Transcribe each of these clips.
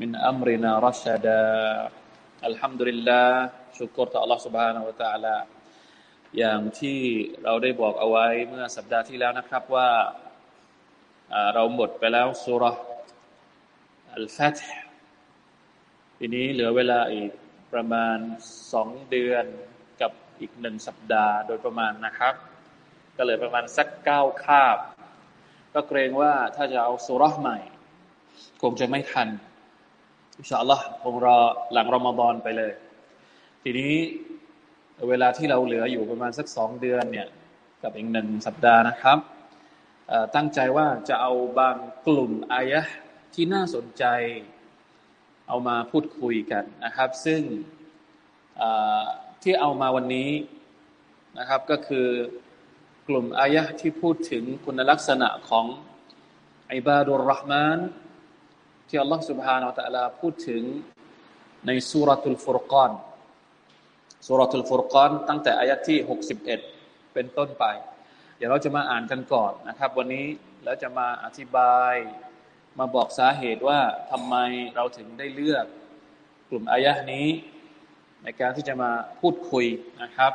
من أمرنا رشدا الحمد لله ชุกรต่อ Allah سبحانه และ تعالى อย่างที่เราได้บอกเอาไว้เมื่อสัปดาห์ที่แล้วนะครับว่าเราหมดไปแล้วสุรอัลฟัตทีนี้เหลือเวลาอีกประมาณสองเดือนกับอีกหนึ่งสัปดาห์โดยประมาณนะครับ ก็เหลือประมาณสักเก้าคาบ ก็เกรงว่าถ้าจะเอาสุรใหม่ คงจะไม่ทัน อิชาอัลลอฮ์คงรอหลังรอมฎอนไปเลย ทีนี้เวลาที่เราเหลืออยู่ประมาณสักสองเดือนเนี่ย กับอีกหนึ่งสัปดาห์นะครับ ตั้งใจว่าจะเอาบางกลุ่มอายะที่น่าสนใจ เอามาพูดคุยกันนะครับ ซึ่งที่เอามาวันนี้นะครับก็คือกลุ่มอายะที่พูดถึงคุณลักษณะของอิบาดุลรห์มาน ที่อัลลอฮฺสุบฮานาอัลลอฮฺพูดถึงในสุรทูลฟุรกอนสุรทูลฟุรกอนตั้งแต่อายะที่ 61 เป็นต้นไป เดี๋ยวเราจะมาอ่านกันก่อนนะครับ วันนี้แล้วจะมาอธิบายมาบอกสาเหตุว่าทำไมเราถึงได้เลือกกลุ่มอายะนี้ ในการที่จะมาพูดคุยนะครับ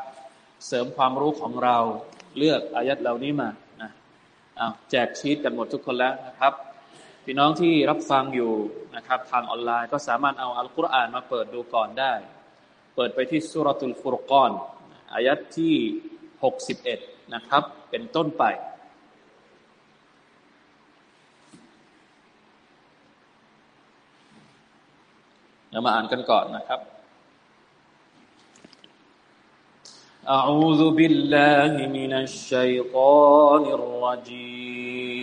เสริมความรู้ของเราเลือกอายะเหล่านี้มานะอ้าวแจกชีตกันหมดทุกคนแล้วนะครับ พี่น้องที่รับฟังอยู่นะครับ ทางออนไลน์ก็สามารถเอาอัลกุรอานมาเปิดดูก่อนได้ เปิดไปที่สุรตุลฟุรกอนอายัดที่หกสิบเอ็ดนะครับ เป็นต้นไปเรามาอ่านกันก่อนนะครับ أعوذ بالله من الشيطان الرجيم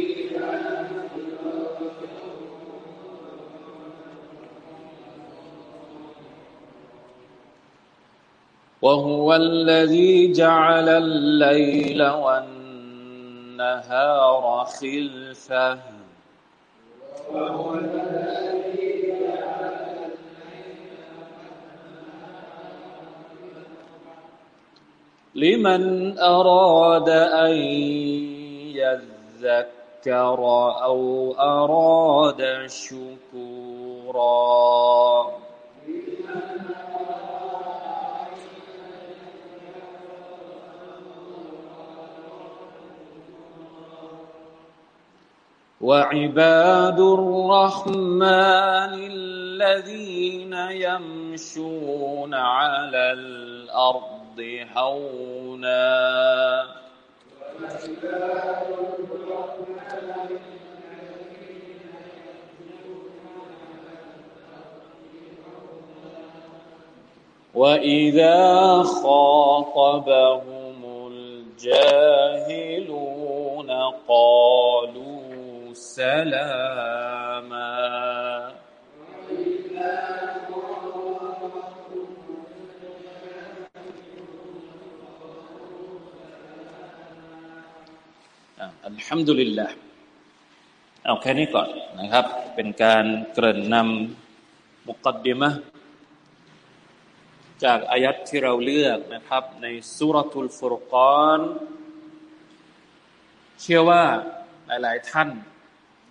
وهو الذي جعل الليل والنهار خلفه. لمن أراد أن يذكر أو أراد شكورا. وعباد الرحمن الذين يمشون على الأرض هونا. وإذا خاطبهم الجاهلون قالوا سلاما อัลฮัมดุลิลละเอาแค่นี้ก่อนนะครับ เป็นการเกริ่นนำมุกดดิมะจากอายัดที่เราเลือกนะครับ ในสุรทูลฟุรกานเชื่อว่าหลาย ๆ ท่าน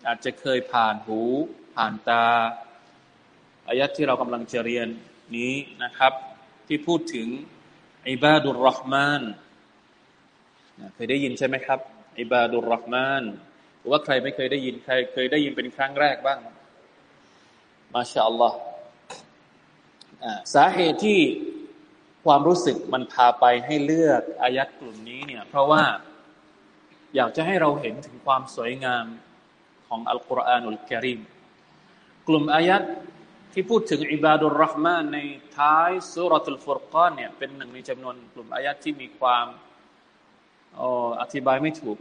อาจจะเคยผ่านหู ผ่านตาอายัดที่เรากำลังจะเรียนนี้นะครับ ที่พูดถึงอิบาดุลรห์มานเคยได้ยินใช่ไหมครับอิบาดุลรห์มานหรือว่าใครไม่เคยได้ยินใคร เคยได้ยินเป็นครั้งแรกบ้าง มาชาอัลลอฮ์สาเหตุที่ความรู้สึกมันพาไปให้เลือกอายัดกลุ่มนี้เนี่ย เพราะว่าอยากจะให้เราเห็นถึงความสวยงาม ของอัลกุรอานุลกิริมกลุ่มอายัดที่พูดถึงอิบาดุลรห์มานในท้ายสุรทูลฟุรกานเนี่ยเป็นหนึ่งในจำนวนกลุ่มอายัดที่มีความอธิบายไม่ถูก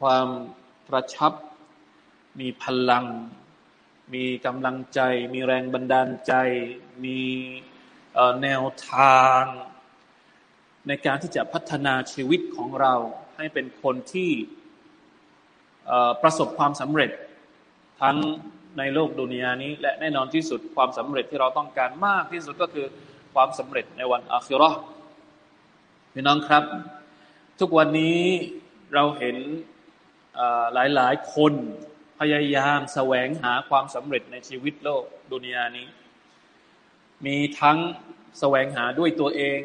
ความกระชับ มีพลัง มีกำลังใจ มีแรงบันดาลใจ มีแนวทาง ในการที่จะพัฒนาชีวิตของเราให้เป็นคนที่ ประสบความสำเร็จทั้งในโลกดุนยานี้ และแน่นอนที่สุดความสำเร็จที่เราต้องการมากที่สุดก็คือความสำเร็จในวันอาคิรอพี่น้องครับ ทุกวันนี้เราเห็นหลายหลายคนพยายามแสวงหาความสำเร็จในชีวิตโลกดุนยานี้ มีทั้งแสวงหาด้วยตัวเอง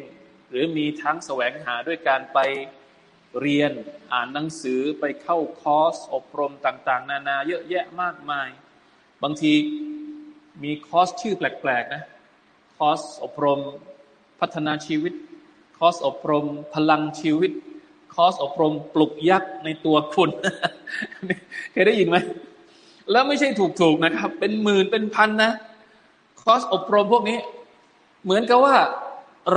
หรือมีทั้งแสวงหาด้วยการไป เรียนอ่านหนังสือไปเข้าคอร์สอบรมต่าง ๆ นานาเยอะแยะมากมาย บางทีมีคอร์สชื่อแปลกๆนะคอร์สอบรมพัฒนาชีวิต คอร์สอบรมพลังชีวิต คอร์สอบรมปลุกยักษ์ในตัวคุณเคยได้ยินไหมแล้วไม่ใช่ถูกๆนะครับ เป็นหมื่นเป็นพันนะ คอร์สอบรมพวกนี้ เหมือนกับว่า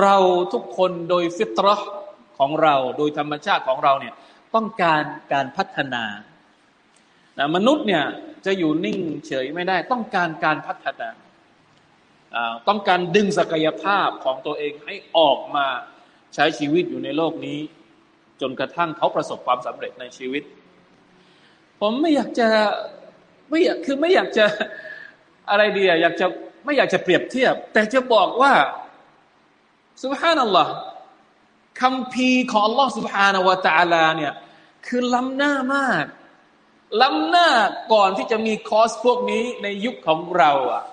เราทุกคนโดยفطرة ของเราโดยธรรมชาติของเราเนี่ยต้องการการพัฒนานะมนุษย์เนี่ยจะอยู่นิ่งเฉยไม่ได้ ต้องการการพัฒนาต้องการดึงศักยภาพของตัวเองให้ออกมาใช้ชีวิตอยู่ในโลกนี้ จนกระทั่งเขาประสบความสำเร็จในชีวิต ผมไม่อยากจะไม่อยากคือไม่อยากจะอะไรดีอะอยากจะไม่อยากจะเปรียบเทียบ แต่จะบอกว่าสุบฮานัลลอฮ์ คำพีของ Allah سبحانه และ تعالى เนี่ยคือล้ำหน้ามากล้ำหน้าก่อนที่จะมีคอร์สพวกนี้ในยุคของเราอ่ะ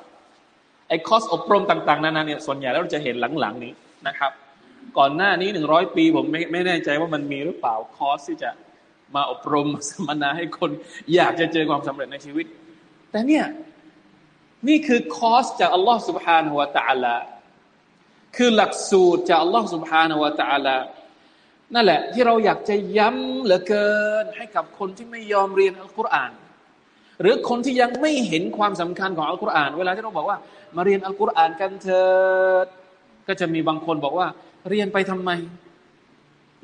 ไอ้คอร์สอบรมต่างๆนานาเนี่ยส่วนใหญ่แล้วเราจะเห็นหลังๆนี้นะครับ ก่อนหน้านี้หนึ่งร้อยปี ผมไม่ไม่แน่ใจว่ามันมีหรือเปล่าคอร์สที่จะมาอบรมสัมมนาให้คนอยากจะเจอความสำเร็จในชีวิต แต่เนี่ยนี่คือคอร์สจากอัลลอฮฺ سبحانه และ تعالى คือหลักสูตรจากอัลลอฮ์ سبحانه وتعالىนั่นแหละ ที่เราอยากจะย้ำเหลือเกิน ให้กับคนที่ไม่ยอมเรียนอัลกุรอาน หรือคนที่ยังไม่เห็นความสำคัญของอัลกุรอาน เวลาที่เราบอกว่า มาเรียนอัลกุรอานกันเถอะก็จะมีบางคนบอกว่า เรียนไปทำไม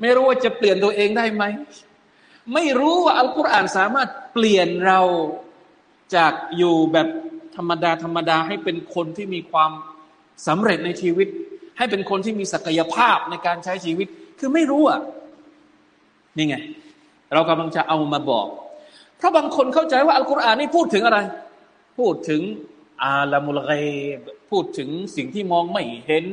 ไม่รู้ว่าจะเปลี่ยนตัวเองได้ไหมไม่รู้ว่าอัลกุรอานสามารถเปลี่ยนเราจากอยู่แบบธรรมดาธรรมดาให้เป็นคนที่มีความสำเร็จในชีวิต ให้เป็นคนที่มีศักยภาพในการใช้ชีวิต คือไม่รู้อะนี่ไง เรากำลังจะเอามาบอก เพราะบางคนเข้าใจว่าอัลกุรอานนี่พูดถึงอะไร พูดถึงอาลามุลเกบพูดถึงสิ่งที่มองไม่เห็น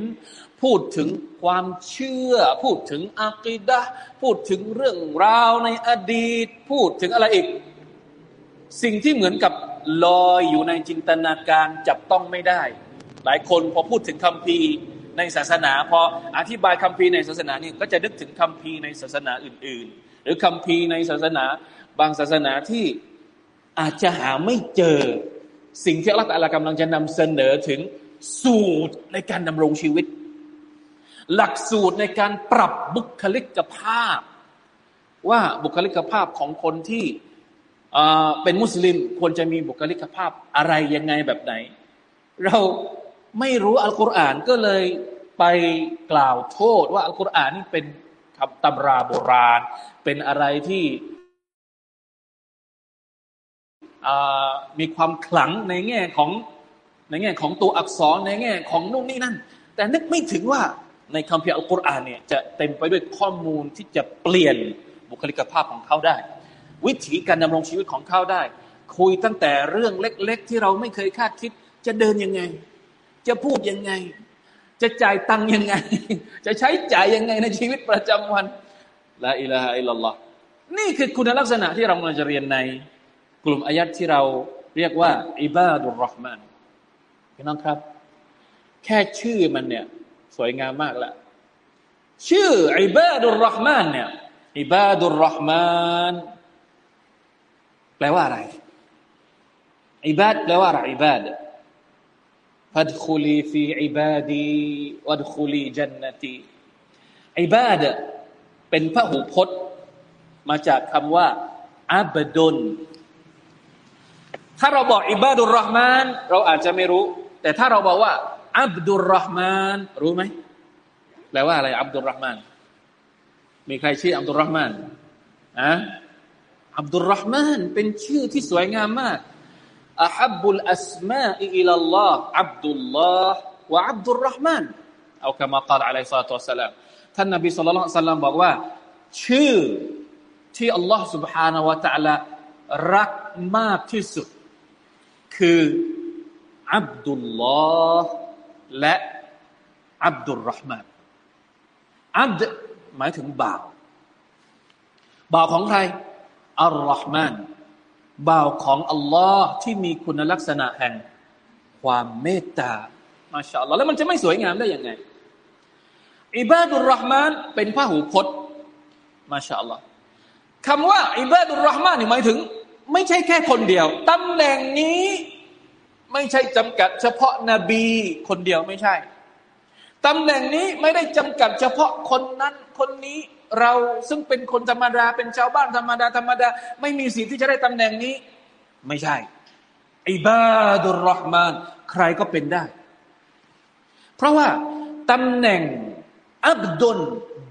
พูดถึงความเชื่อ พูดถึงอากิดะพูดถึงเรื่องราวในอดีต พูดถึงอะไรอีก สิ่งที่เหมือนกับลอยอยู่ในจินตนาการจับต้องไม่ได้ หลายคนพอพูดถึงคำพี ในศาสนา พออธิบายคัมภีร์ในศาสนานี่ก็จะนึกถึงคัมภีร์ในศาสนาอื่น ๆ หรือคัมภีร์ในศาสนา บางศาสนาที่อาจจะหาไม่เจอสิ่งที่อัลลอฮฺกำลังจะนำเสนอถึงสูตรในการดำรงชีวิต หลักสูตรในการปรับบุคลิกภาพ ว่าบุคลิกภาพของคนที่เป็นมุสลิมควรจะมีบุคลิกภาพอะไรยังไงแบบไหน เรา ไม่รู้อัลกุรอานก็เลยไปกล่าวโทษว่าอัลกุรอานนี่เป็นคำตำราโบราณ เป็นอะไรที่มีความขลังในแง่ของในแง่ของตัวอักษรในแง่ของนู่นนี่นั่น แต่นึกไม่ถึงว่าในคัมภีร์อัลกุรอานเนี่ยจะเต็มไปด้วยข้อมูลที่จะเปลี่ยนบุคลิกภาพของเขาได้ วิถีการดำรงชีวิตของเขาได้ คุยตั้งแต่เรื่องเล็ก ๆ ที่เราไม่เคยคาดคิดจะเดินยังไง จะพูดยังไง จะจ่ายตังยังไง จะใช้จ่ายยังไงในชีวิตประจำวันละอิลาฮะอิลลัลลอฮ์นี่คือคุณลักษณะที่เรากำลังจะเรียนในกลุ่มอายัดที่เราเรียกว่าอิบาดุลรอห์มานพี่น้องครับ แค่ชื่อมันเนี่ย สวยงามมากละชื่ออิบาดุลรอห์มานเนี่ยอิบาดุลรอห์มานแปลว่าอะไรอิบาดแปลว่าอะไรอิบาด ฟัดคุลีฟีอิบาดีวัดคุลีจันนตีอิบาดเป็นพระหูพจน์ มาจากคำว่าอับดุลถ้าเราบอกอิบาดุลรห์มาน เราอาจจะไม่รู้ แต่ถ้าเราบอกว่า อับดุลรห์มาน รู้ไหมแปลว่าอะไร อับดุลรห์มาน มีใครชื่ออับดุลรห์มานอะอับดุลรห์มานเป็นชื่อที่สวยงามมาก อัฮับุลอัสมาอิลลอฮ์อับดุลลอฮ์วะอับดุลรห์มานเอาคำมากล่าวอะลัยฮิสซาตุวะสลามท่านนบีสุลต่านสัลลัมบอกว่า ชื่อที่อัลลอฮ์ سبحانه และ تعالى รักมากที่สุด คืออับดุลลอฮ์และอับดุลรห์มานอับดหมายถึงบ่าวบ่าวของใครอัลลอฮ์มาน บ่าวของอัลลอฮ์ที่มีคุณลักษณะแห่งความเมตตามาชาอัลลอฮ์แล้วมันจะไม่สวยงามได้ยังไง อิบาดุลรห์มานเป็นพระหูพจน์มาชาอัลลอฮ์คำว่า อิบาดุลรห์มานหมายถึง ไม่ใช่แค่คนเดียวตำแหน่งนี้ไม่ใช่จำกัด เฉพาะนบีคนเดียวไม่ใช่ตำแหน่งนี้ไม่ได้จำกัดเฉพาะคนนั้นคนนี้ เราซึ่งเป็นคนธรรมดา เป็นชาวบ้านธรรมดาธรรมดา ไม่มีสิทธิ์ที่จะได้ตำแหน่งนี้ ไม่ใช่อิบาดุลรห์มานใครก็เป็นได้ เพราะว่าตำแหน่งอับดุล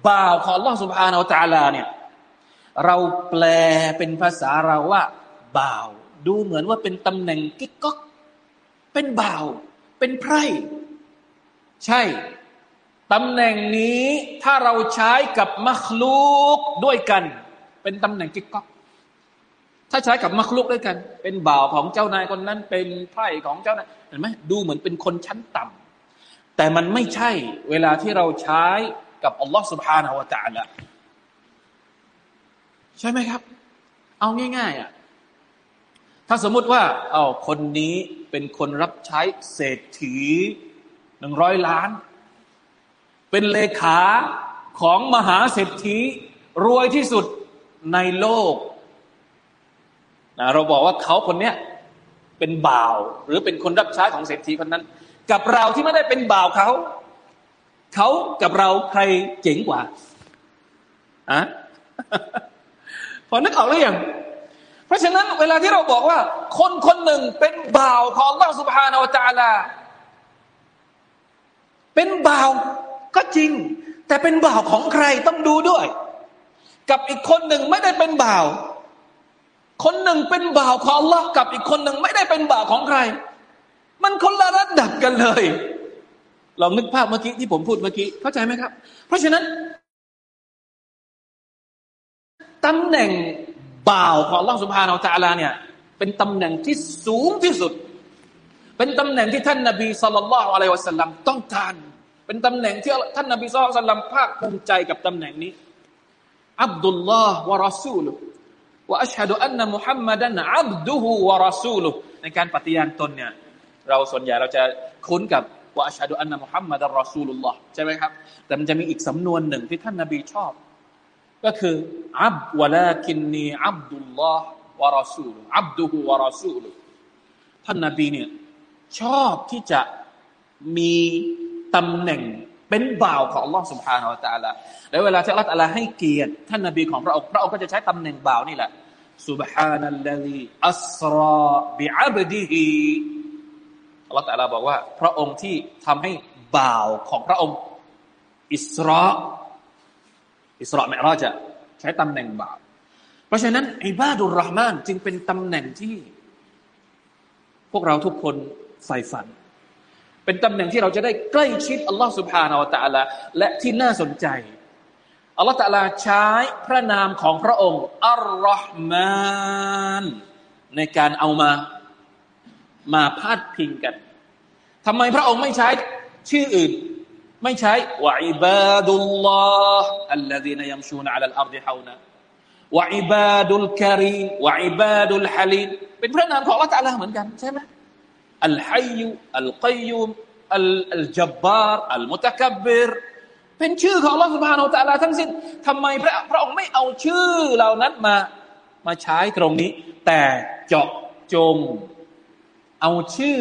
บ่าวของ Allah سبحانه และ تعالى เนี่ยเราแปลเป็นภาษาเราว่า บ่าว ดูเหมือนว่าเป็นตำแหน่งกิ๊กก๊อกเป็นบ่าว เป็นไพร่ใช่ ตำแหน่งนี้ถ้าเราใช้กับมัคลุกด้วยกัน เป็นตำแหน่งกิ๊กก๊อกถ้าใช้กับมัคลุกด้วยกัน เป็นบ่าวของเจ้านายคนนั้น เป็นไพร่ของเจ้านายเห็นไหมดูเหมือนเป็นคนชั้นต่ำ แต่มันไม่ใช่เวลาที่เราใช้กับอัลลอฮ์สุบฮานาวะตาละใช่ไหมครับ เอาง่ายๆอะถ้าสมมุติว่า เอาคนนี้เป็นคนรับใช้เศรษฐีหนึ่งร้อยล้าน เป็นเลขาของมหาเศรษฐีรวยที่สุดในโลกนะเราบอกว่าเขาคนเนี้ยเป็นบ่าว หรือเป็นคนรับใช้ของเศรษฐีคนนั้น กับเราที่ไม่ได้เป็นบ่าวเขาเขากับเราใครเจ๋งกว่าอะพอนึกออกหรือยังเพราะฉะนั้นเวลาที่เราบอกว่า คนคนหนึ่งเป็นบ่าวของอัลลอฮฺสุบฮานาวจาลาเป็นบ่าว ก็จริง แต่เป็นบ่าวของใครต้องดูด้วย กับอีกคนหนึ่งไม่ได้เป็นบ่าว คนหนึ่งเป็นบ่าวของอัลลอฮ์กับอีกคนหนึ่งไม่ได้เป็นบ่าวของใคร มันคนละระดับกันเลยลองนึกภาพเมื่อกี้ที่ผมพูดเมื่อกี้เข้าใจไหมครับ เพราะฉะนั้นตำแหน่งบ่าวของล่องสุภาเราจาลาเนี่ย เป็นตำแหน่งที่สูงที่สุด เป็นตำแหน่งที่ท่านนบีสุลต่านละอะลัยวะสัลลัมต้องการ เป็นตำแหน่งที่ท่านนบีสุลต่านภาคภูมิใจกับตำแหน่งนี้อับดุลลอฮ์วะรอซูลุว่าอัชฮะดุอันนะมุฮัมมัดันอับดุฮูวะรอซูลุในการปฏิญาณตนเนี่ยเราส่วนใหญ่เราจะคุ้นกับว่าอัชฮะดุอันนะมุฮัมมัดันรอซูลุลลอฮ์ใช่ไหมครับ แต่มันจะมีอีกสำนวนหนึ่งที่ท่านนบีชอบ ก็คืออับวะลากินนีอับดุลลอฮ์วะรอซูลอับดุฮูวะรอซูลุท่านนบีเนี่ยชอบที่จะมี ตำแหน่งเป็นบ่าวของ Allah سبحانه และ تعالى แล้วเวลาที่ Allah ให้เกียรติท่านนบีของพระองค์พระองค์ก็จะใช้ตำแหน่งบ่าวนี่แหละ سبحان الذي أسرى بعبده Allah تعالى บอกว่า พระองค์ที่ทำให้บ่าวของพระองค์ อิสราอิสราเมราจะใช้ตำแหน่งบ่าว เพราะฉะนั้นอิบาดุลรห์มานจึงเป็นตำแหน่งที่ พวกเราทุกคนใฝ่ฝัน เป็นตำแหน่งที่เราจะได้ใกล้ชิดอัลลอฮ์สุบฮานาวะตะละและที่น่าสนใจอัลลอฮฺตะลาใช้พระนามของพระองค์อัลลอฮ์มานในการเอามามาพาดพิงกันทำไมพระองค์ไม่ใช้ชื่ออื่น ไม่ใช้وعباد الله الذين يمشون على الأرض هونا وعباد الكريم وعباد الحليم เป็นพระนามของอัลลอฮฺ تعالى เหมือนกันใช่ไหม الحي القيوم ال الجبار المتكبر เป็นชื่อของอัลลอฮฺ سبحانه وتعالى ทั้งสิ้นทำไมพระพระองค์ไม่เอาชื่อเหล่านั้นมามาใช้ตรงนี้ แต่เจาะจง เอาชื่อ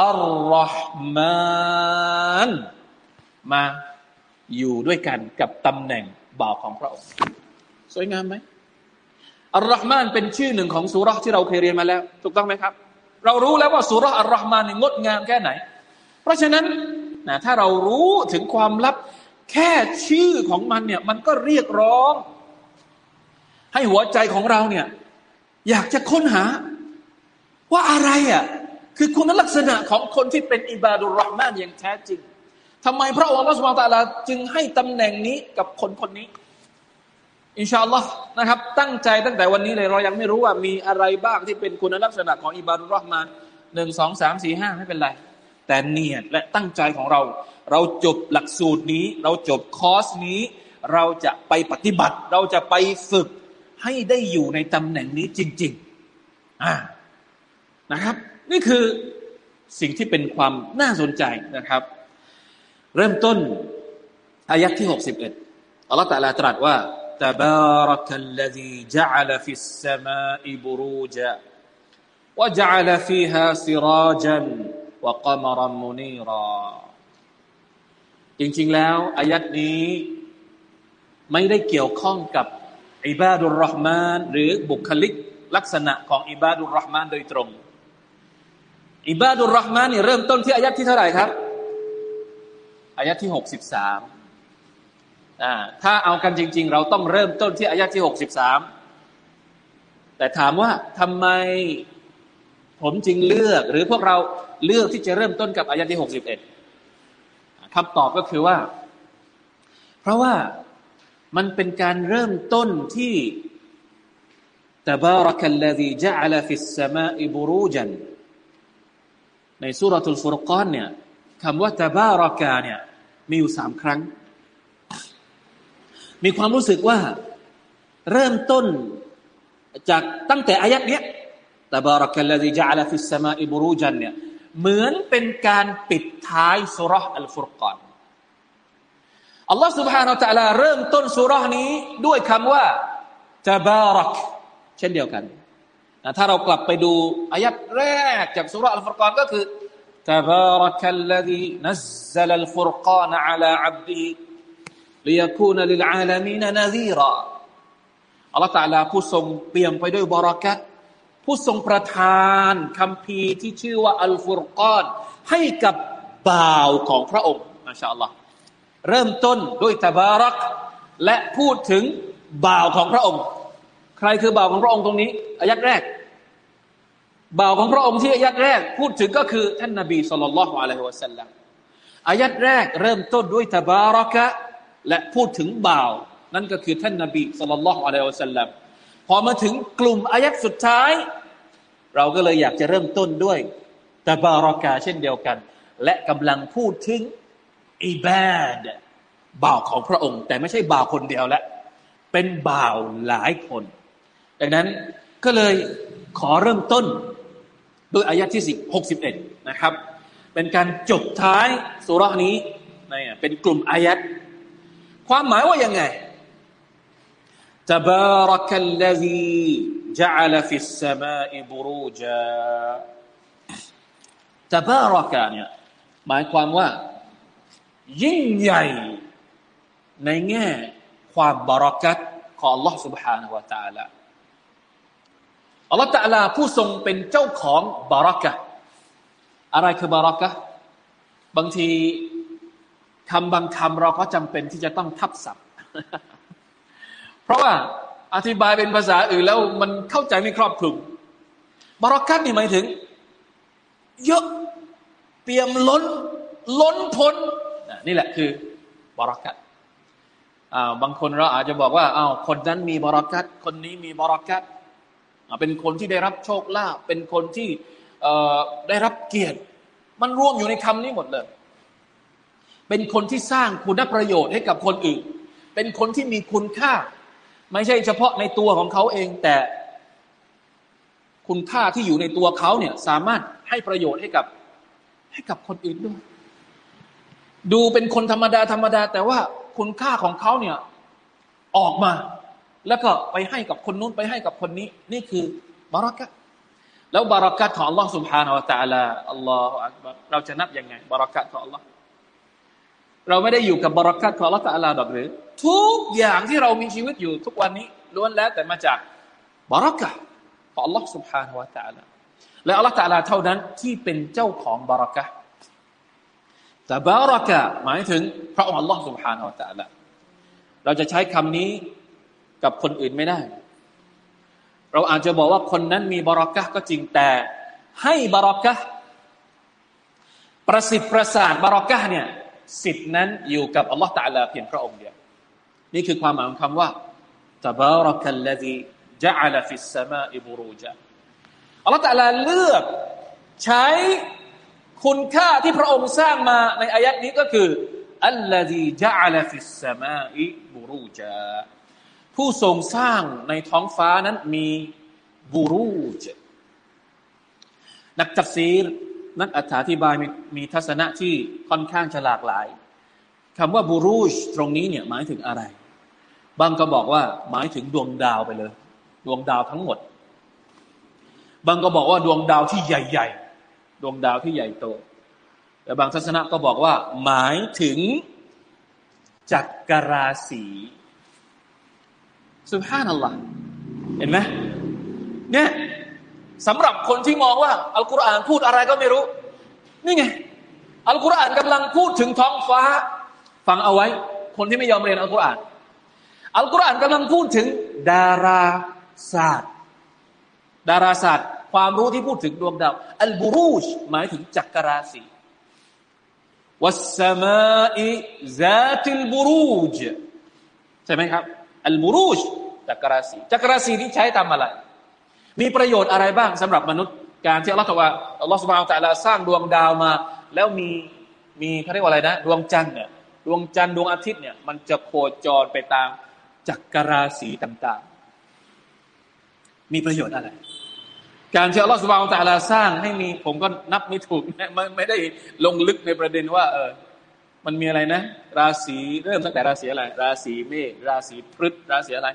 อัลลอฮ์มานมาอยู่ด้วยกันกับตำแหน่งบ่าวของพระองค์ สวยงามไหมอัลลอฮ์มานเป็นชื่อหนึ่งของสุรษที่เราเคยเรียนมาแล้ว ถูกต้องไหมครับ เรารู้แล้วว่าสุรอัลลอฮ์มานงดงามแค่ไหน เพราะฉะนั้นนะถ้าเรารู้ถึงความลับแค่ชื่อของมันเนี่ยมันก็เรียกร้อง ให้หัวใจของเราเนี่ยอยากจะค้นหา ว่าอะไรอะคือคุณลักษณะของคนที่เป็นอิบาดุลรอฮ์มานอย่างแท้จริงทำไมพระองค์อัลลอฮฺสุบานตะลาจึงให้ตำแหน่งนี้กับคนคนนี้ อินชาอัลลอฮ์นะครับตั้งใจตั้งแต่วันนี้เลยเรายังไม่รู้ว่ามีอะไรบ้างที่เป็นคุณลักษณะของอิบาดุรอฮ์มานหนึ่งสองสามสี่ห้าไม่เป็นไร แต่เนียดและตั้งใจของเรา เราจบหลักสูตรนี้ เราจบคอร์สนี้ เราจะไปปฏิบัติ เราจะไปฝึกให้ได้อยู่ในตำแหน่งนี้จริง ๆอ่านะครับ นี่คือสิ่งที่เป็นความน่าสนใจนะครับ เริ่มต้นอายัดที่61อัลลอฮฺตะลาตรัสว่า تبارك الذي جعل في السماء بروجا وجعل فيها سراجا وقمرا منيرا จริงๆแล้วอายัดนี้ไม่ได้เกี่ยวข้องกับอิบาดุลรอห์มานหรือบุคลิกลักษณะของอิบาดุลรอห์มานโดยตรง อิบาดุลรอห์มานนี่เริ่มต้นที่อายัดที่เท่าไหร่ครับอายัดที่หกสิบสาม ถ้าเอากันจริง ๆ เราต้องเริ่มต้นที่อายัดที่หกสิบสามแต่ถามว่าทำไมผมจึงเลือก หรือพวกเราเลือกที่จะเริ่มต้นกับอายัดที่หกสิบเอ็ดคำตอบก็คือว่า เพราะว่ามันเป็นการเริ่มต้นที่ تبارك الذي جعل في السماء بروجا ในสุรทูลฟุรกอนเนี่ยคำว่าตาบารากาเนี่ยมีอยู่สามครั้ง มีความรู้สึกว่า เริ่มต้นจากตั้งแต่อายัดเนี้ยตาบารักัลลดีจัลฟิสมาอิบรูจันเนี่ยเหมือนเป็นการปิดท้ายสุรอัลฟุรกอนอัลลอฮ์ سبحانه และ تعالى เริ่มต้นสุรนี้ด้วยคำว่าตาบารักเช่นเดียวกันถ้าเรากลับไปดูอายัดแรกจากสุรอัลฟุรกานก็คือ تبارك الذي نزل الفرقان على عبده ลียกูนลิลอาลามีนนาซีรออัลลอฮฺตาลาผู้ทรงเปี่ยมไปด้วยบรารักัตผู้ทรงประทานคำพีที่ชื่อว่าอัลฟุรกอนให้กับบ่าวของพระองค์มาชาอัลลอฮ์เริ่มต้นด้วยตะบารัก และพูดถึงบ่าวของพระองค์ ใครคือบ่าวของพระองค์ตรงนี้อายัดแรก บ่าวของพระองค์ที่อายัดแรก พูดถึงก็คือท่านนบีสุลต่านละฮ์อะลัยฮิวะสัลลัมอายัดแรกเริ่มต้นด้วยตะบารักะ และพูดถึงบ่าว นั่นก็คือท่านนบีสุลต่านละอะลัยฮิวะสัลลัมพอมาถึงกลุ่มอายัดสุดท้าย เราก็เลยอยากจะเริ่มต้นด้วยตบารักะเช่นเดียวกัน และกำลังพูดถึงอิบาดบ่าวของพระองค์ แต่ไม่ใช่บ่าวคนเดียวและเป็นบ่าวหลายคน ดังนั้นก็เลยขอเริ่มต้นโดยอายะที่สิบหกสิบเอ็ดนะครับ เป็นการจบท้ายสุรานี้นี่เป็นกลุ่มอายัด ความหมายว่ายังไง تبارك الذي جعل في السماء بروجا تبارك เนี่ยหมายความว่า ยิ่งใหญ่ ในแง่ความบารักัตของ Allah سبحانه และ تعالى อัลลอฮฺตะลาผู้ทรงเป็นเจ้าของบารักะอะไรคือบารักะบางที คำบางคำเราก็จำเป็นที่จะต้องทับศัพท์ เพราะว่าอธิบายเป็นภาษาอื่นแล้วมันเข้าใจไม่ครอบคลุมบารักัตนี่หมายถึง เยอะเปี่ยมล้น ล้นพ้นนี่แหละคือบารักัตบางคนเราอาจจะบอกว่าอ้าวคนนั้นมีบารักัตคนนี้มีบารักัตเป็นคนที่ได้รับโชคลาภเป็นคนที่ได้รับเกียรติ มันรวมอยู่ในคำนี้หมดเลย เป็นคนที่สร้างคุณประโยชน์ให้กับคนอื่น เป็นคนที่มีคุณค่า ไม่ใช่เฉพาะในตัวของเขาเอง แต่คุณค่าที่อยู่ในตัวเขาเนี่ย สามารถให้ประโยชน์ให้กับให้กับคนอื่นด้วย ดูเป็นคนธรรมดาธรรมดา แต่ว่าคุณค่าของเขาเนี่ยออกมา แล้วก็ไปให้กับคนนู้นไปให้กับคนนี้ นี่คือบารักะแล้วบารักัตของ Allah سبحانه และ تعالى อัลลอฮฺอักบารเราจะนับยังไงบารักัตของ Allah เราไม่ได้อยู่กับบารักัตของ Allah تعالى ดอกหรือ ทุกอย่างที่เรามีชีวิตอยู่ ทุกวันนี้ล้วนแล้วแต่มาจากบารักะของ Allah سبحانه และ تعالى และ Allah تعالى เท่านั้นที่เป็นเจ้าของบารักะแต่บารักะหมายถึงพระองค์ Allah سبحانه และ تعالى เราจะใช้คำนี้กับคนอื่นไม่ได้เราอาจจะบอกว่าคนนั้นมีบารักะก็จริงแต่ให้บารักะประสิทธิ์ประสาทบารักะเนี่ย สิทธินั้นอยู่กับอัลลอฮฺตะลาเพียงพระองค์เดียวนี่คือความหมายของคำว่าตบารักัลลดีจะอัลฟิสสมาอิบรูจาอัลลอฮฺตะลาเลือกใช้คุณค่าที่พระองค์สร้างมาในอายัดนี้ก็คืออัลลดีจะอัลฟิสสมาอิบรูจาผู้ทรงสร้างในท้องฟ้านั้นมีบูรูจนักตักซีร นักอธิบายมีมีทัศนะที่ค่อนข้างฉลากหลายคำว่าบูรูจตรงนี้เนี่ยหมายถึงอะไร บางก็บอกว่าหมายถึงดวงดาวไปเลย ดวงดาวทั้งหมด บางก็บอกว่าดวงดาวที่ใหญ่ ๆ ดวงดาวที่ใหญ่โต แต่บางทัศนะก็บอกว่า หมายถึงจักรราศีสุภานัลลอฮ์เห็นไหมเนี่ย สำหรับคนที่มองว่าอัลกุรอานพูดอะไรก็ไม่รู้ นี่ไง อัลกุรอานกำลังพูดถึงท้องฟ้า ฟังเอาไว้ คนที่ไม่ยอมเรียนอัลกุรอาน อัลกุรอานกำลังพูดถึง ดาราศาสตร์ ดาราศาสตร์ ความรู้ที่พูดถึงดวงดาว อัลบูรูชหมายถึงจักรราศีวัสสมาอิซาติลบูรูจใช่ไหมครับ อัลบูรูชจักรราศีจักรราศีนี้ใช้ทำอะไร มีประโยชน์อะไรบ้างสำหรับมนุษย์ การที่อัลลอฮฺว่าอัลลอฮฺสุบฮานตะลาสร้างดวงดาวมา แล้วมีมีเขาเรียกว่าอะไรนะ ดวงจันทร์เนี่ยดวงจันทร์ดวงอาทิตย์เนี่ยมันจะโคจรไปตามจักรราศีต่างๆ มีประโยชน์อะไร การที่อัลลอฮฺสุบฮานตะลาสร้างให้มีผมก็นับไม่ถูกไม่ไม่ได้ลงลึกในประเด็นว่าเออมันมีอะไรนะ ราศีเริ่มตั้งแต่ราศีอะไร ราศีเมษราศีพฤษราศีอะไร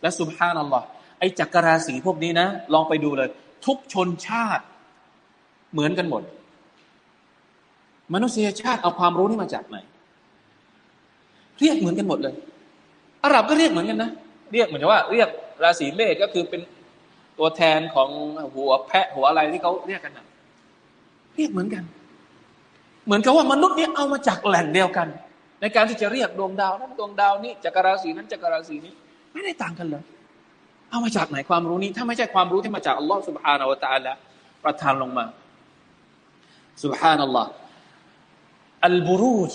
และสุภานัลลอฮ์ ไอ้จักรราศีพวกนี้นะ ลองไปดูเลย ทุกชนชาติเหมือนกันหมด มนุษยชาติเอาความรู้นี่มาจากไหน เรียกเหมือนกันหมดเลย อาหรับก็เรียกเหมือนกันนะ เรียกเหมือนว่า เรียกราศีเมษก็คือเป็นตัวแทนของหัวแพะหัวอะไรที่เขาเรียกกันนะเรียกเหมือนกัน เหมือนกับว่ามนุษย์นี้เอามาจากแหล่งเดียวกัน ในการที่จะเรียกดวงดาวนั้นดวงดาวนี้จักรราศีนั้นจักรราศีนี้ ไม่ได้ต่างกันเลย เอามาจากไหนความรู้นี้ ถ้าไม่ใช่ความรู้ที่มาจากอัลลอฮฺสุบฮานาวะตาละประทานลงมาสุบฮานัลลอฮฺอัลบูรูจ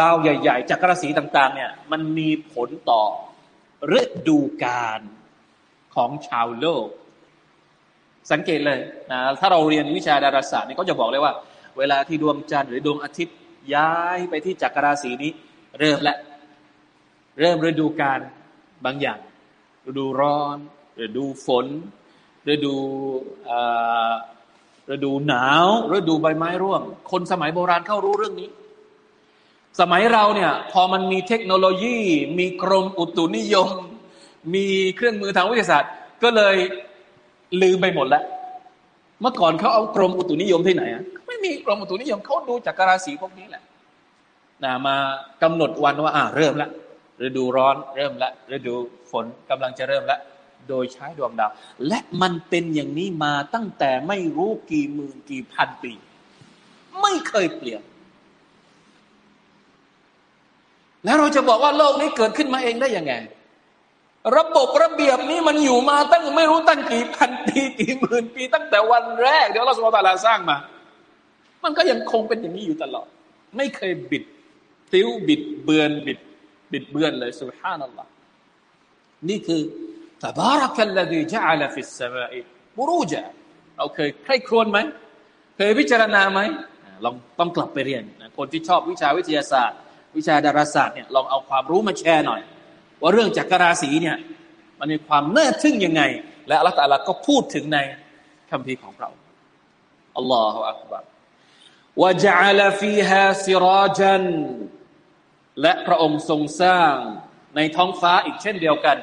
ดาวใหญ่ ๆจักรราศีต่าง ๆ เนี่ย มันมีผลต่อฤดูกาลของชาวโลก สังเกตเลยนะถ้าเราเรียนวิชาดาราศาสตร์นี่ก็จะบอกเลยว่า เวลาที่ดวงจันทร์หรือดวงอาทิตย์ย้ายไปที่จักรราศีนี้ เริ่มและ เริ่มฤดูกาลบางอย่าง ฤดูร้อน ฤดูฝน ฤดูฤดูหนาว ฤดูใบไม้ร่วง คนสมัยโบราณเข้ารู้เรื่องนี้ สมัยเราเนี่ยพอมันมีเทคโนโลยี มีกรมอุตุนิยม มีเครื่องมือทางวิทยาศาสตร์ ก็เลยลืมไปหมดแล้ว เมื่อก่อนเขาเอากรมอุตุนิยมที่ไหนอะไม่มีกรมอุตุนิยมเขาดูจากกราศีพวกนี้แหละนะมากำหนดวันว่าอ่าเริ่มละ ฤดูร้อนเริ่มละฤดูฝนกำลังจะเริ่มละโดยใช้ดวงดาว และมันเป็นอย่างนี้มาตั้งแต่ไม่รู้กี่หมื่นกี่พันปี ไม่เคยเปลี่ยน แล้วเราจะบอกว่าโลกนี้เกิดขึ้นมาเองได้ยังไง ระบบระเบียบนี้มันอยู่มาตั้งไม่รู้ตั้งกี่พันปีกี่หมื่นปีตั้งแต่วันแรกเดี๋ยวเราสมมติลาสร้างมา มันก็ยังคงเป็นอย่างนี้อยู่ตลอด ไม่เคยบิด ติ้วบิดเบือนบิด บิดเบือนเลยสุบฮานัลลอฮ์นี่คือตบารักัลลดีจัลฟิสสมาอิบุรูจาเราเคยใครครวญไหม เคยพิจารณาไหมลองต้องกลับไปเรียนคนที่ชอบวิชาวิทยาศาสตร์ วิชาดาราศาสตร์เนี่ยลองเอาความรู้มาแชร์หน่อย ว่าเรื่องจักรราศีเนี่ยมันมีความน่าทึ่งยังไง และอัลลอฮฺก็พูดถึงในคัมภีของเราอัลลอฮฺอักบารวะจั และพระองค์ทรงสร้างในท้องฟ้าอีกเช่นเดียวกัน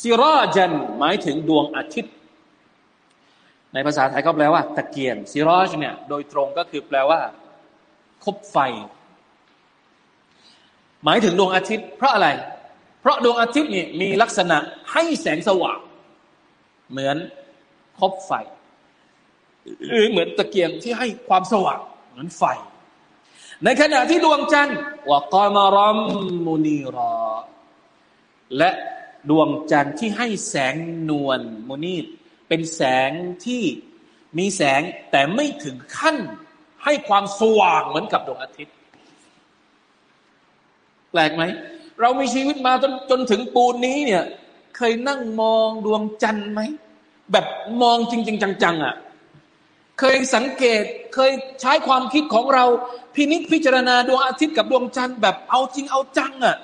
ซิราจันหมายถึงดวงอาทิตย์ ในภาษาไทยก็แปลว่า ตะเกียงซิรอจเนี่ยโดยตรงก็คือแปลว่า คบไฟ หมายถึงดวงอาทิตย์ เพราะอะไร เพราะดวงอาทิตย์นี่มีลักษณะให้แสงสว่าง เหมือนคบไฟ หรือเหมือนตะเกียงที่ให้ความสว่างเหมือนไฟ ในขณะที่ดวงจันทร์วกามารอมมุนีรอ และดวงจันทร์ที่ให้แสงนวลมุนีเป็นแสงที่มีแสงแต่ไม่ถึงขั้นให้ความสว่างเหมือนกับดวงอาทิตย์ แปลกไหม เรามีชีวิตมาจนจนถึงปูนนี้เนี่ย เคยนั่งมองดวงจันทร์ไหม แบบมองจริง ๆ จัง ๆอะ่ะ เคยสังเกตเคยใช้ความคิดของเรา พินิจพิจารณาดวงอาทิตย์กับดวงจันทร์แบบเอาจริงเอาจังอะ่ะ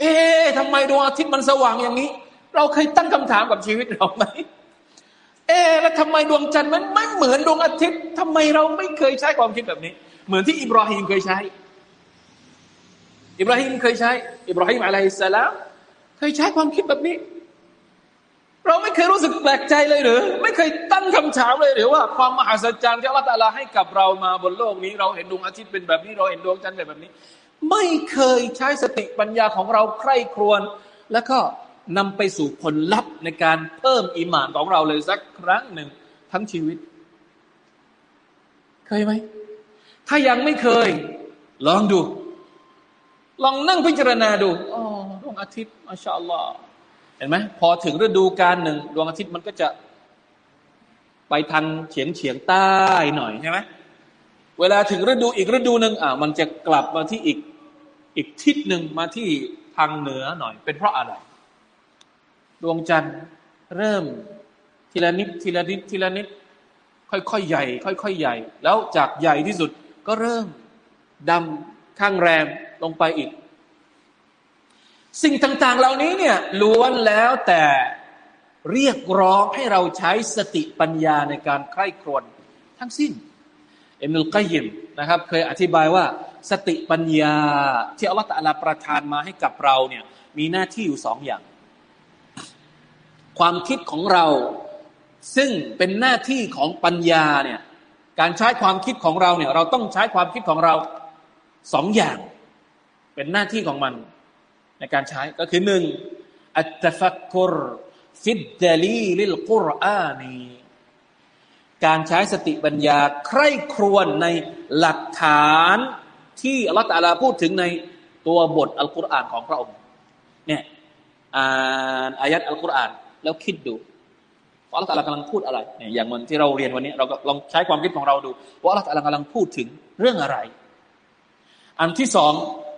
เอ๊ะทำไมดวงอาทิตย์มันสว่างอย่างนี้ เราเคยตั้งคำถามกับชีวิตเราไหมเอ๊ะแล้วทำไมดวงจันทร์มันไม่เหมือนดวงอาทิตย์ทำไมเราไม่เคยใช้ความคิดแบบนี้ เหมือนที่อิบราฮิมเคยใช้ อิบราฮิมเคยใช้ อิบราฮิมอะลัยฮิสสลามเคยใช้ความคิดแบบนี้ เราไม่เคยรู้สึกแปลกใจเลยหรือ ไม่เคยตั้งคำถามเลยหรือว่าความมหัศจรรย์ที่อัลลอฮฺให้กับเรามาบนโลกนี้ เราเห็นดวงอาทิตย์เป็นแบบนี้ เราเห็นดวงจันทร์เป็นแบบนี้ ไม่เคยใช้สติปัญญาของเราใคร่ครวญแล้วก็นำไปสู่ผลลัพธ์ในการเพิ่มอิมานของเราเลยสักครั้งหนึ่งทั้งชีวิต เคยไหม ถ้ายังไม่เคย ลองดู ลองนั่งพิจารณาดูอ๋อดวงอาทิตย์มาชาอัลลอฮ์ เห็นไหมพอถึงฤดูกาลหนึ่งดวงอาทิตย์มันก็จะไปทางเฉียงเฉียงใต้หน่อยใช่ไหมเวลาถึงฤดูอีกฤดูหนึ่งอ่ามันจะกลับมาที่อีกอีกทิศหนึ่งมาที่ทางเหนือหน่อย เป็นเพราะอะไร ดวงจันทร์เริ่มทีละนิดทีละนิดทีละนิด ค่อยๆใหญ่ ค่อยๆใหญ่ แล้วจากใหญ่ที่สุดก็เริ่มดำข้างแรมลงไปอีก สิ่งต่างๆ เหล่านี้เนี่ยล้วนแล้วแต่เรียกร้องให้เราใช้สติปัญญาในการใคร่ครวญทั้งสิ้น เอ็มนุลกัยิมนะครับ เคยอธิบายว่าสติปัญญาที่อัลลอฮฺตะลาประทานมาให้กับเราเนี่ยมีหน้าที่อยู่สองอย่าง ความคิดของเราซึ่งเป็นหน้าที่ของปัญญาเนี่ยการใช้ความคิดของเราเนี่ยเราต้องใช้ความคิดของเราสองอย่าง เป็นหน้าที่ของมัน ในการใช้ก็คือหนึ่งอัตฟักกุรฟิดดลีลิลกุรอานีการใช้สติปัญญาใคร่ครวญในหลักฐานที่อัลลอฮฺตาลาพูดถึงในตัวบทอัลกุรอานของพระองค์เนี่ยอ่านอายัดอัลกุรอาน แล้วคิดดูว่าอัลลอฮฺตาลากำลังพูดอะไรเนี่ยอย่างมันที่เราเรียนวันนี้ เราก็ลองใช้ความคิดของเราดู ว่าอัลลอฮฺตาลากำลังพูดถึงเรื่องอะไร อันที่สอง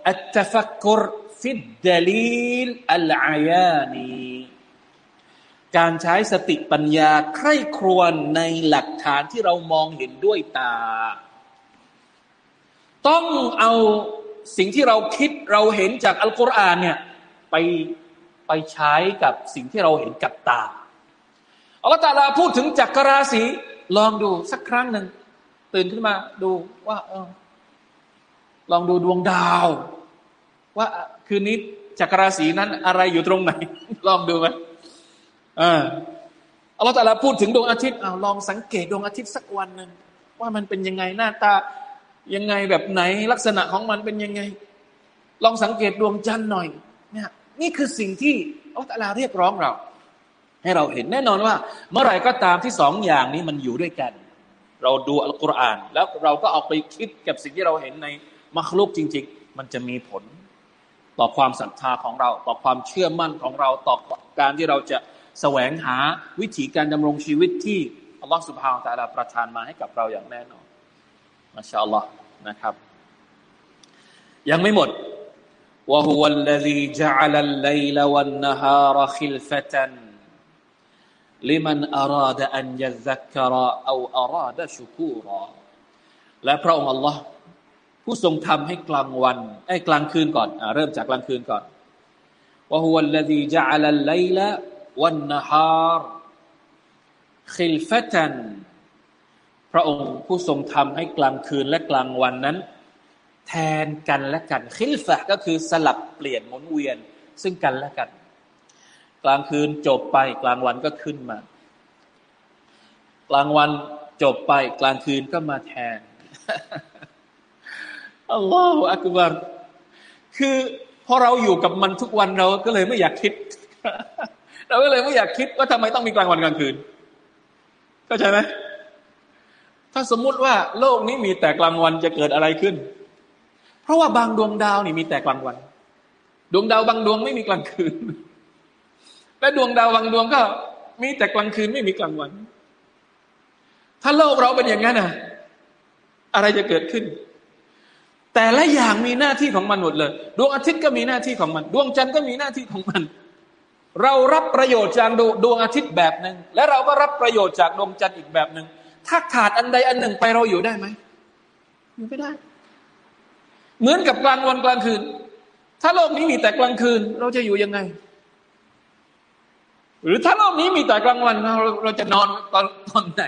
อัตฟักกุร ฟิดเดลีลอัลอายานีการใช้สติปัญญาใคร่ครวญในหลักฐานที่เรามองเห็นด้วยตา ต้องเอาสิ่งที่เราคิดเราเห็นจากอัลกุรอานเนี่ยไปไปใช้กับสิ่งที่เราเห็นกับตาอัลตาลาพูดถึงจักรราศีลองดูสักครั้งหนึ่งตื่นขึ้นมาดูว่าเออลองดูดวงดาว ว่าคืนนี้จักรราศีนั้นอะไรอยู่ตรงไหน ลองดูไหมอ่าอัลลอฮฺตาลาพูดถึงดวงอาทิตย์เอาลองสังเกตดวงอาทิตย์สักวันหนึ่งว่ามันเป็นยังไงหน้าตายังไงแบบไหนลักษณะของมันเป็นยังไง ลองสังเกตดวงจันทร์หน่อยเนี่ยนี่คือสิ่งที่อัลลอฮฺตาลาเรียกร้องเรา ให้เราเห็นแน่นอนว่า เมื่อไหร่ก็ตามที่สองอย่างนี้มันอยู่ด้วยกัน เราดูอัลกุรอาน แล้วเราก็เอาไปคิดกับสิ่งที่เราเห็นในมัคลุกจริง ๆ มันจะมีผล ต่อความศรัทธาของเรา ต่อความเชื่อมั่นของเรา ต่อการที่เราจะแสวงหาวิถีการดำรงชีวิตที่อัลลอฮฺสุบฮาวตะลาประทานมาให้กับเราอย่างแน่นอนมาชาอัลลอฮ์นะครับ ยังไม่หมด وهو الذي جعل الليل والنهار خلفة لمن أراد أن يذكر أو أراد شكورا และพระองค์ Allah ผู้ทรงทำให้กลางวันไอ้กลางคืนก่อนอเริ่มจากกลางคืนก่อนวะฮุลละดีจะอัลไลละวันนฮารคิลฟตันพระองค์ผู้ทรงทำให้กลางคืนและกลางวันนั้น แทนกันและกันคิลฟะก็คือสลับเปลี่ยนหมุนเวียน ซึ่งกันและกัน กลางคืนจบไปกลางวันก็ขึ้นมา กลางวันจบไปกลางคืนก็มาแทน อัลลอฮฺอักบารคือพอเราอยู่กับมันทุกวันเราก็เลยไม่อยากคิด เราก็เลยไม่อยากคิดว่าทำไมต้องมีกลางวันกลางคืนเข้าใจไหมถ้าสมมุติว่าโลกนี้มีแต่กลางวันจะเกิดอะไรขึ้น เพราะว่าบางดวงดาวนี่มีแต่กลางวัน ดวงดาวบางดวงไม่มีกลางคืน และดวงดาวบางดวงก็ มีแต่กลางคืนไม่มีกลางวัน ถ้าโลกเราเป็นอย่างนั้นอะ อะไรจะเกิดขึ้น แต่ละอย่างมีหน้าที่ของมันหมดเลย ดวงอาทิตย์ก็มีหน้าที่ของมัน ดวงจันทร์ก็มีหน้าที่ของมัน เรารับประโยชน์จากดวงอาทิตย์แบบหนึ่งและเราก็รับประโยชน์จากดวงจันทร์อีกแบบหนึ่งถ้าขาดอันใดอันหนึ่งไปเราอยู่ได้ไหมอยู่ไม่ได้ เหมือนกับกลางวันกลางคืน ถ้าโลกนี้มีแต่กลางคืน เราจะอยู่ยังไง หรือถ้าโลกนี้มีแต่กลางวันเราเราจะนอนตอนตอนไหน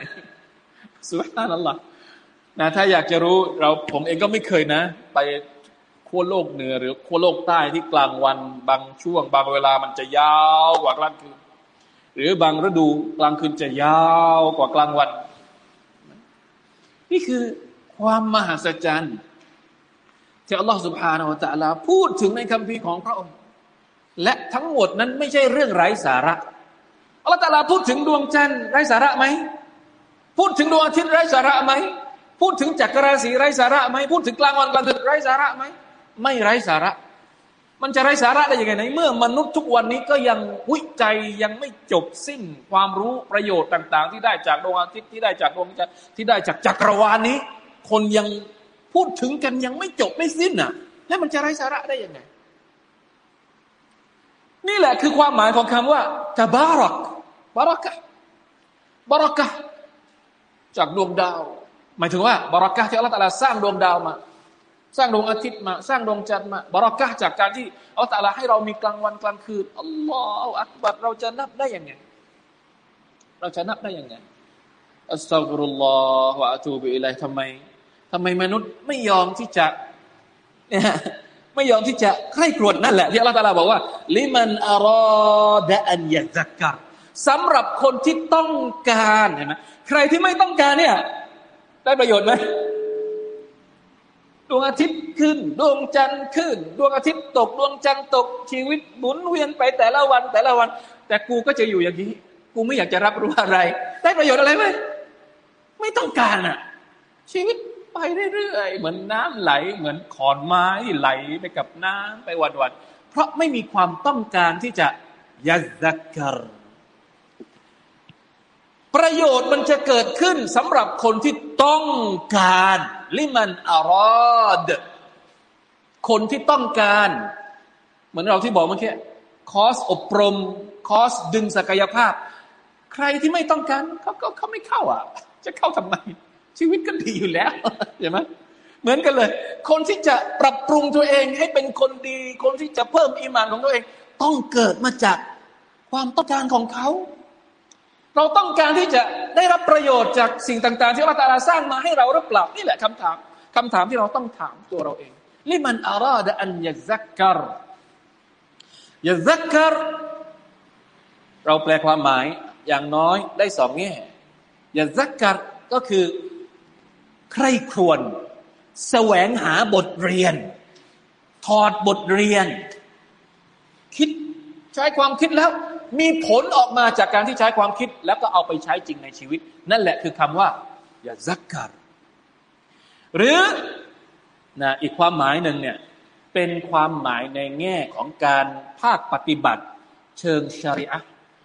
สุภาพนั่นหรอ นะถ้าอยากจะรู้เราผมเองก็ไม่เคยนะ ไปขั้วโลกเหนือหรือขั้วโลกใต้ที่กลางวันบางช่วง บางเวลามันจะยาวกว่ากลางคืน หรือบางฤดูกลางคืนจะยาวกว่ากลางวัน นี่คือความมหัศจรรย์ที่อัลลอฮฺสุบฮานาอัลลอฮพูดถึงในคำพีของพระองค์ และทั้งหมดนั้นไม่ใช่เรื่องไร้สาระอัลลอฮฺตาลาพูดถึงดวงจันทร์ไร้สาระไหมพูดถึงดวงอาทิตย์ไร้สาระไหม พูดถึงจักรราศีไร้สาระไหมพูดถึงกลางวันกลางคืนไร้สาระไหมไม่ไร้สาระ มันจะไร้สาระได้ยังไงในเมื่อมนุษย์ทุกวันนี้ก็ยังวิจัยยังไม่จบสิ้นความรู้ประโยชน์ต่าง ๆ ที่ได้จากดวงอาทิตย์ที่ได้จากดวงจันทร์ที่ได้จากจักรวาลนี้ คนยังพูดถึงกันยังไม่จบไม่สิ้นอะ แล้วมันจะไร้สาระได้ยังไง นี่แหละคือความหมายของคำว่าตบารักบารักะบารักะจากดวงดาว หมายถึงว่าบารักะที่อัลลอฮฺตะลาสร้างดวงดาวมา สร้างดวงอาทิตย์มา สร้างดวงจันทร์มาบารักะจากการที่อัลลอฮฺตะลาให้เรามีกลางวันกลางคืนอัลลอฮฺอักบัดเราจะนับได้ยังไง เราจะนับได้ยังไงอัสซาฟุรุลลอฮฺวะอะตูบิอิลัยทำไมทำไมมนุษย์ไม่ยอมที่จะเนี่ยไม่ยอมที่จะใคร่ครวญนั่นแหละที่อัลลอฮฺตะลาบอกว่าลิมันอารอดะอันยะซักกะสำหรับคนที่ต้องการเห็นไหมใครที่ไม่ต้องการเนี่ย ได้ประโยชน์ไหมดวงอาทิตย์ขึ้น ดวงจันทร์ขึ้น ดวงอาทิตย์ตก ดวงจันทร์ตก ชีวิตหมุนเวียนไปแต่ละวันแต่ละวัน แต่กูก็จะอยู่อย่างนี้ กูไม่อยากจะรับรู้อะไร ได้ประโยชน์อะไรไหมไม่ต้องการอะ ชีวิตไปเรื่อยๆเหมือนน้ำไหล เหมือนขอนไม้ไหลไปกับน้ำไปวันๆเพราะไม่มีความต้องการที่จะยัซักกรประโยชน์มันจะเกิดขึ้นสำหรับคนที่ ต้องการลิมันอารอด คนที่ต้องการ เหมือนเราที่บอกเมื่อกี้คอสอบรม คอสดึงศักยภาพ ใครที่ไม่ต้องการเขาก็เขาไม่เข้าอะ จะเข้าทำไม ชีวิตก็ดีอยู่แล้วเห็นไหมเหมือนกันเลย คนที่จะปรับปรุงตัวเองให้เป็นคนดี คนที่จะเพิ่มอีมานของตัวเอง ต้องเกิดมาจากความต้องการของเขา เราต้องการที่จะได้รับประโยชน์จากสิ่งต่าง ๆ ที่อัลลอฮฺสร้างมาให้เราหรือเปล่านี่แหละคำถามคำถามที่เราต้องถามตัวเราเองลิมันอาราดอันยะซักกรยะซักกรเราแปลความหมายอย่างน้อยได้สองแง่ยะซักกรก็คือใครควรแสวงหาบทเรียน ถอดบทเรียน คิดใช้ความคิดแล้ว มีผลออกมาจากการที่ใช้ความคิด แล้วก็เอาไปใช้จริงในชีวิต นั่นแหละคือคำว่า อย่าซักการหรือนะอีกความหมายหนึ่งเนี่ยเป็นความหมายในแง่ของการภาคปฏิบัติ เชิงชริอะ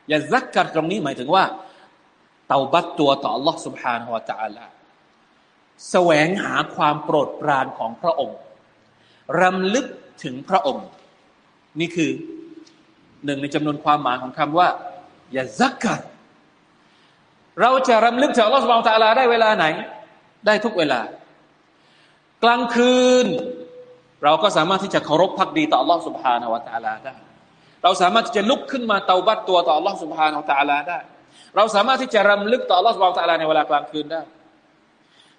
อย่าซักการตรงนี้หมายถึงว่าเตาบัตตัวต่อ Allah سبحانه และ تعالى แสวงหาความโปรดปรานของพระองค์รำลึกถึงพระองค์ นี่คือ หนึ่งในจำนวนความหมายของคำว่าอย่าซักกัดเราจะรำลึกถึงอัลลอฮฺสุบานตะลาได้เวลาไหน ได้ทุกเวลา กลางคืน เราก็สามารถที่จะเคารพพักดีต่ออัลลอฮฺสุบฮานาวะตะลาได้ เราสามารถที่จะลุกขึ้นมาเตาบัตตัวต่ออัลลอฮฺ سبحانه وتعالى ได้ เราสามารถที่จะรำลึกต่ออัลลอฮฺ سبحانه وتعالى ในเวลากลางคืนได้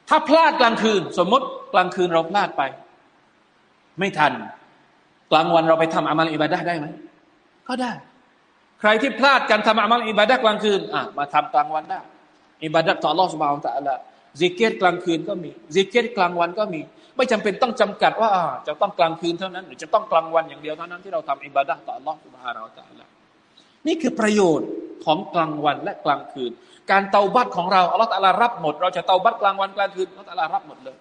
ถ้าพลาดกลางคืน สมมติกลางคืนเราพลาดไป ไม่ทัน กลางวันเราไปทำอามัลอิบาดะได้ไหม ก็ได้ ใครที่พลาดการทำอามัลอิบาดะกลางคืนอะมาทำกลางวันได้อิบาดะต่ออัลลอฮฺ سبحانه وتعالى ذكر กลางคืนก็มี ذكر กลางวันก็มี ไม่จำเป็นต้องจำกัดว่าจะต้องกลางคืนเท่านั้น หรือจะต้องกลางวันอย่างเดียวเท่านั้นที่เราทำอิบาดะต่ออัลลอฮฺสุบานาตะอัลละนี่คือประโยชน์ของกลางวันและกลางคืน การเตาบัตของเราอัลลอฮฺตะลารับหมด เราจะเตาบัตกลางวันกลางคืนอัลลอฮฺตะลารับหมดเลย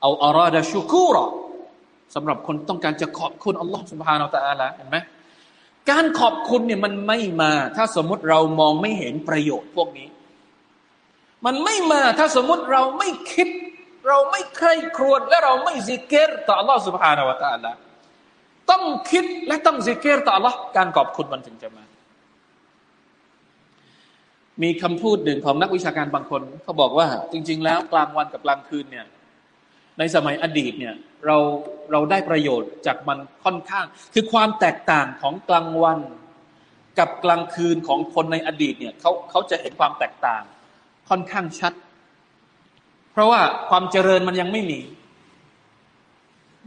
เอาอาราดะชูกูรอสำหรับคนต้องการจะขอบคุณอัลลอฮฺสุบฮานาตะอัลละเห็นไหม การขอบคุณเนี่ยมันไม่มา ถ้าสมมติเรามองไม่เห็นประโยชน์พวกนี้ มันไม่มาถ้าสมมติเราไม่คิด เราไม่ใคร่ครวญและเราไม่ซิกเกตต่อ Allah سبحانه และ تعالى ต้องคิดและต้องซิกเกตต่อ Allah การขอบคุณมันถึงจะมา มีคำพูดหนึ่งของนักวิชาการบางคนเขาบอกว่า จริง ๆ แล้วกลางวันกับกลางคืนเนี่ยในสมัยอดีตเนี่ย เราเราได้ประโยชน์จากมันค่อนข้าง คือความแตกต่างของกลางวัน กับกลางคืนของคนในอดีตเนี่ยเขาเขาจะเห็นความแตกต่าง ค่อนข้างชัด เพราะว่าความเจริญมันยังไม่มี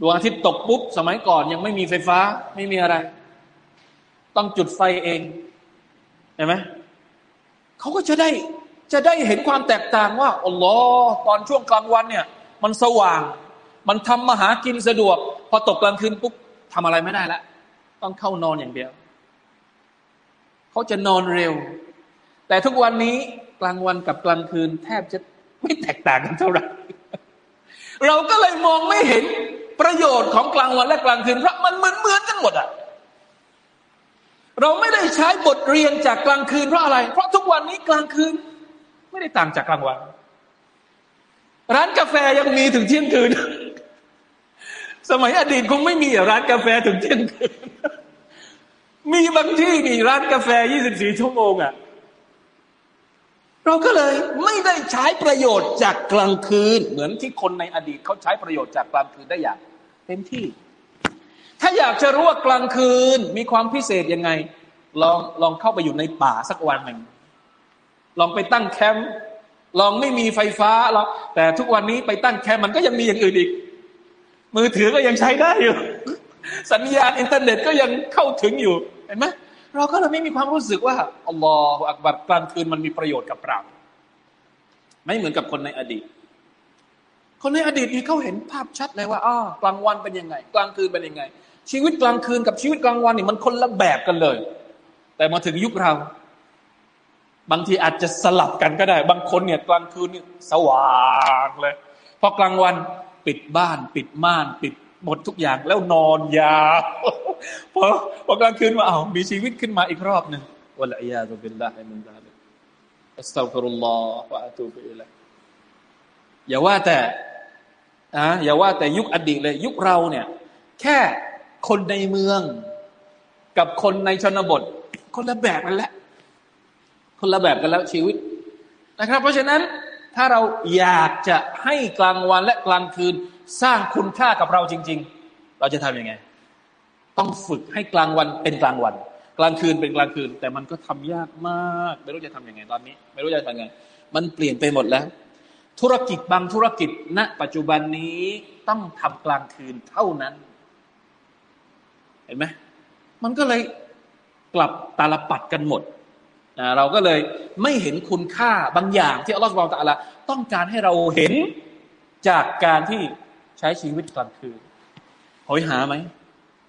ดวงอาทิตย์ตกปุ๊บสมัยก่อนยังไม่มีไฟฟ้าไม่มีอะไร ต้องจุดไฟเองเห็นไหมเขาก็จะได้จะได้เห็นความแตกต่างว่าอัลลอฮ์ตอนช่วงกลางวันเนี่ย มันสว่าง มันทำมาหากินสะดวก พอตกกลางคืนปุ๊บทำอะไรไม่ได้ละต้องเข้านอนอย่างเดียว เขาจะนอนเร็ว แต่ทุกวันนี้กลางวันกับกลางคืน แทบจะไม่แตกต่างกันเท่าไหร่เราก็เลยมองไม่เห็นประโยชน์ของกลางวันและกลางคืนเพราะมันเหมือนเหมือนกันหมดอะเราไม่ได้ใช้บทเรียนจากกลางคืนเพราะอะไร เพราะทุกวันนี้กลางคืน ไม่ได้ต่างจากกลางวัน ร้านกาแฟยังมีถึงเที่ยงคืน สมัยอดีตคงไม่มีร้านกาแฟถึงเที่ยงคืนมีบางที่มีร้านกาแฟ 24 ชั่วโมงอะ่ะ เราก็เลยไม่ได้ใช้ประโยชน์จากกลางคืน เหมือนที่คนในอดีตเขาใช้ประโยชน์จากกลางคืนได้อย่างเต็มที่ ถ้าอยากจะรู้ว่ากลางคืนมีความพิเศษยังไง ลองลองเข้าไปอยู่ในป่าสักวันหนึ่ง ลองไปตั้งแคมป์ลองไม่มีไฟฟ้าหรอกแต่ทุกวันนี้ไปตั้งแคมป์มันก็ยังมีอย่างอื่นอีก มือถือก็ยังใช้ได้อยู่ สัญญาณอินเทอร์เน็ตก็ยังเข้าถึงอยู่ เห็นไหมเราก็เลยไม่มีความรู้สึกว่าอัลลอฮฺอักบัรกลางคืนมันมีประโยชน์กับเรา ไม่เหมือนกับคนในอดีต คนในอดีตนี่เขาเห็นภาพชัดเลยว่าอ๋อกลางวันเป็นยังไง กลางคืนเป็นยังไง ชีวิตกลางคืนกับชีวิตกลางวันนี่มันคนละแบบกันเลย แต่มาถึงยุคเรา บางทีอาจจะสลับกันก็ได้ บางคนเนี่ยกลางคืนนี่สว่างเลย พอกลางวัน ปิดบ้านปิดม่านปิดหมดทุกอย่างแล้วนอนยาวพอพอกลางคืนมาเอามีชีวิตขึ้นมาอีกรอบหนึ่งوالعياذ بالله من ذلك أستغفر الله وأتوب إليه อย่าว่าแต่อะอย่าว่าแต่ยุคอดีตเลย ยุคเราเนี่ย แค่คนในเมือง กับคนในชนบท คนละแบบกันแหละคนละแบบกันแล้วชีวิตนะครับ เพราะฉะนั้น ถ้าเราอยากจะให้กลางวันและกลางคืนสร้างคุณค่ากับเราจริง ๆ เราจะทำยังไง ต้องฝึกให้กลางวันเป็นกลางวัน กลางคืนเป็นกลางคืน แต่มันก็ทำยากมาก ไม่รู้จะทํำยังไงตอนนี้ ไม่รู้จะทำยังไง มันเปลี่ยนไปหมดแล้ว ธุรกิจบางธุรกิจณปัจจุบันนี้ต้องทำกลางคืนเท่านั้น เห็นไหมมันก็เลยกลับตาลปัดกันหมด เราก็เลยไม่เห็นคุณค่าบางอย่างที่อัลลอฮฺสุบานตะละต้องการให้เราเห็นจากการที่ใช้ชีวิตกลางคืนหอยหาไหม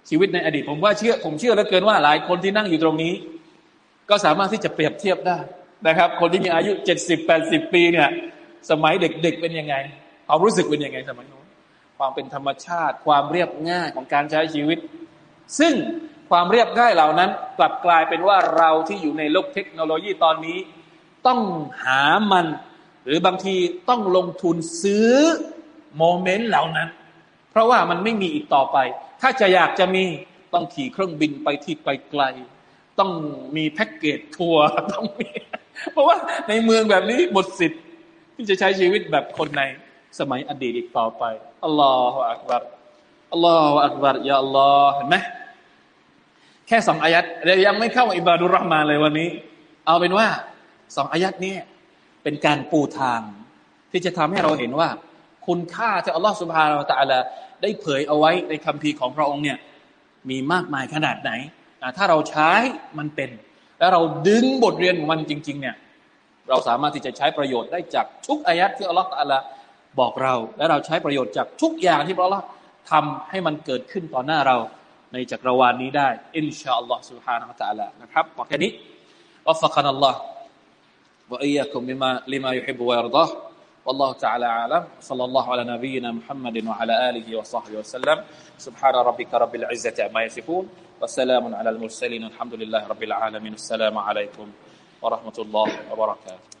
ชีวิตในอดีต ผมว่าเชื่อผมเชื่อเหลือเกินว่าหลายคนที่นั่งอยู่ตรงนี้ ก็สามารถที่จะเปรียบเทียบได้นะครับ คนที่มีอายุเจ็ดสิบแปดสิบปีเนี่ย สมัยเด็กๆเป็นยังไงความรู้สึกเป็นยังไงสมัยนู้นความเป็นธรรมชาติ ความเรียบง่ายของการใช้ชีวิต ซึ่ง ความเรียบง่ายเหล่านั้น กลับกลายเป็นว่าเราที่อยู่ในโลกเทคโนโลยีตอนนี้ ต้องหามัน หรือบางทีต้องลงทุนซื้อโมเมนต์เหล่านั้น เพราะว่ามันไม่มีอีกต่อไป ถ้าจะอยากจะมีต้องขี่เครื่องบินไปที่ไกลๆต้องมีแพ็กเกจทัวร์ต้องมีเพราะว่าในเมืองแบบนี้หมดสิทธิ์ที่จะใช้ชีวิตแบบคนในสมัยอดีตอีกต่อไปอัลลอฮฺอักบัรอัลลอฮฺอักบัรยาอัลลอฮ์เห็นไหม แค่สองอายัดเรายังไม่เข้าอิบาดุรห์มาเลยวันนี้ เอาเป็นว่าสองอายัดนี้เป็นการปูทาง ที่จะทำให้เราเห็นว่า คุณค่าที่อัลลอฮฺสุบฮานาอัลลอฮฺได้เผยเอาไว้ในคัมภีร์ของพระองค์เนี่ยมีมากมายขนาดไหน ถ้าเราใช้มันเป็น แล้วเราดึงบทเรียนของมันจริง ๆ เนี่ย เราสามารถที่จะใช้ประโยชน์ได้จากทุกอายัดที่อัลลอฮฺอัลลอฮฺบอกเรา และเราใช้ประโยชน์จากทุกอย่างที่พระองค์ทำให้มันเกิดขึ้นต่อหน้าเรา ในจักรวาลนี้ได้ อินชาอัลลอฮฺ سبحانه และ تعالى นะครับบอกแค่นี้วัฟกันอัลลอฮฺ وإياكم لما لما يحب ويرضاه والله تعالى أعلم صلى الله على نبينا محمد وعلى آله وصحبه وسلم سبحان ربك رب العزة عما يصفون وسلام على المرسلين الحمد لله رب العالمين السلام عليكم ورحمة الله وبركاته